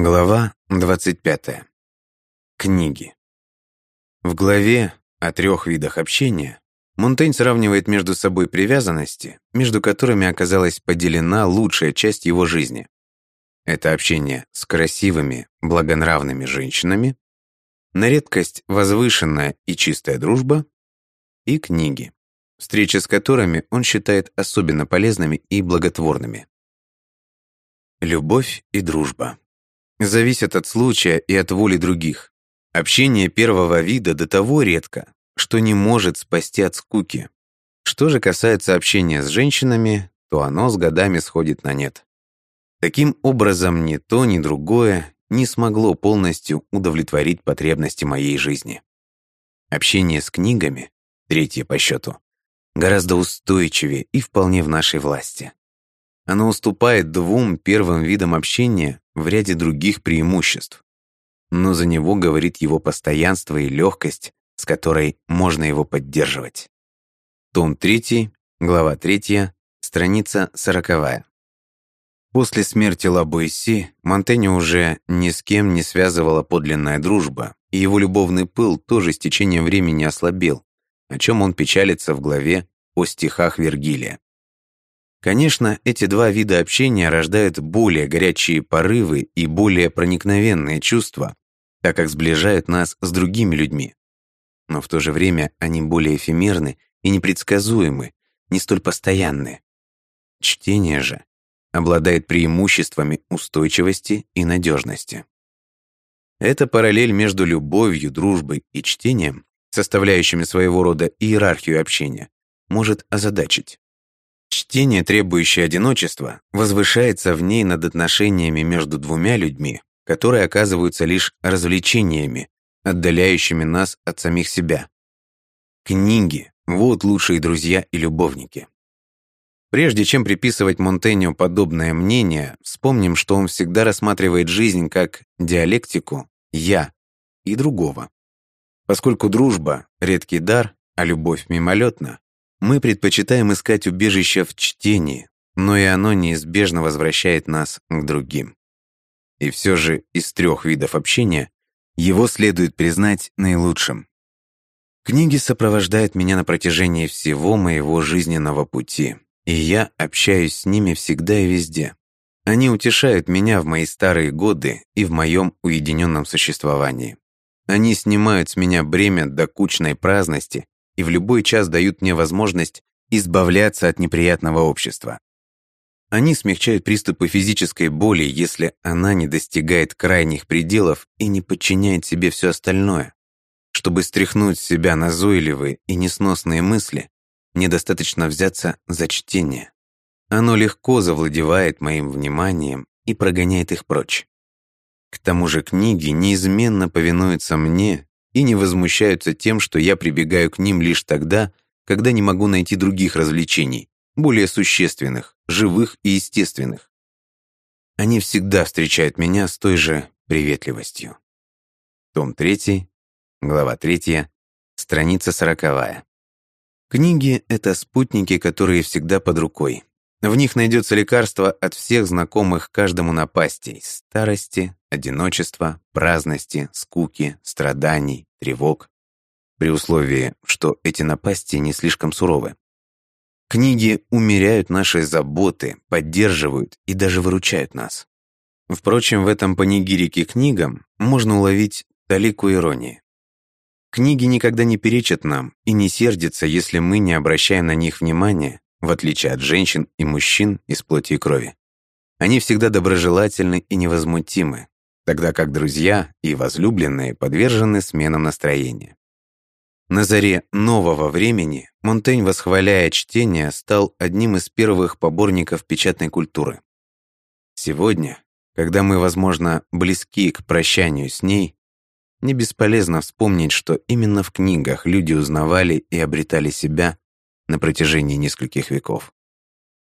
Глава 25. Книги. В главе о трех видах общения Монтень сравнивает между собой привязанности, между которыми оказалась поделена лучшая часть его жизни. Это общение с красивыми, благонравными женщинами, на редкость возвышенная и чистая дружба и книги, встречи с которыми он считает особенно полезными и благотворными. Любовь и дружба зависят от случая и от воли других. Общение первого вида до того редко, что не может спасти от скуки. Что же касается общения с женщинами, то оно с годами сходит на нет. Таким образом, ни то, ни другое не смогло полностью удовлетворить потребности моей жизни. Общение с книгами, третье по счету, гораздо устойчивее и вполне в нашей власти. Оно уступает двум первым видам общения в ряде других преимуществ. Но за него говорит его постоянство и легкость, с которой можно его поддерживать. Том 3, глава 3, страница 40. После смерти Лабойси Монтеню уже ни с кем не связывала подлинная дружба, и его любовный пыл тоже с течением времени ослабел, о чем он печалится в главе о стихах Вергилия. Конечно, эти два вида общения рождают более горячие порывы и более проникновенные чувства, так как сближают нас с другими людьми. Но в то же время они более эфемерны и непредсказуемы, не столь постоянны. Чтение же обладает преимуществами устойчивости и надежности. Эта параллель между любовью, дружбой и чтением, составляющими своего рода иерархию общения, может озадачить. Чтение, требующее одиночества, возвышается в ней над отношениями между двумя людьми, которые оказываются лишь развлечениями, отдаляющими нас от самих себя. Книги – вот лучшие друзья и любовники. Прежде чем приписывать Монтенью подобное мнение, вспомним, что он всегда рассматривает жизнь как диалектику «я» и другого. Поскольку дружба – редкий дар, а любовь мимолетна, мы предпочитаем искать убежище в чтении, но и оно неизбежно возвращает нас к другим. И все же из трех видов общения его следует признать наилучшим. Книги сопровождают меня на протяжении всего моего жизненного пути, и я общаюсь с ними всегда и везде. Они утешают меня в мои старые годы и в моем уединенном существовании. Они снимают с меня бремя докучной праздности и в любой час дают мне возможность избавляться от неприятного общества. Они смягчают приступы физической боли, если она не достигает крайних пределов и не подчиняет себе все остальное. Чтобы стряхнуть с себя назойливые и несносные мысли, недостаточно взяться за чтение. Оно легко завладевает моим вниманием и прогоняет их прочь. К тому же книги неизменно повинуются мне и не возмущаются тем, что я прибегаю к ним лишь тогда, когда не могу найти других развлечений, более существенных, живых и естественных. Они всегда встречают меня с той же приветливостью. Том 3, глава 3, страница 40. Книги — это спутники, которые всегда под рукой. В них найдется лекарство от всех знакомых каждому напастей – старости, одиночества, праздности, скуки, страданий, тревог. При условии, что эти напасти не слишком суровы. Книги умеряют наши заботы, поддерживают и даже выручают нас. Впрочем, в этом панигирике книгам можно уловить талику иронии. Книги никогда не перечат нам и не сердятся, если мы не обращаем на них внимания в отличие от женщин и мужчин из плоти и крови. Они всегда доброжелательны и невозмутимы, тогда как друзья и возлюбленные подвержены сменам настроения. На заре нового времени Монтень, восхваляя чтение, стал одним из первых поборников печатной культуры. Сегодня, когда мы, возможно, близки к прощанию с ней, не бесполезно вспомнить, что именно в книгах люди узнавали и обретали себя на протяжении нескольких веков.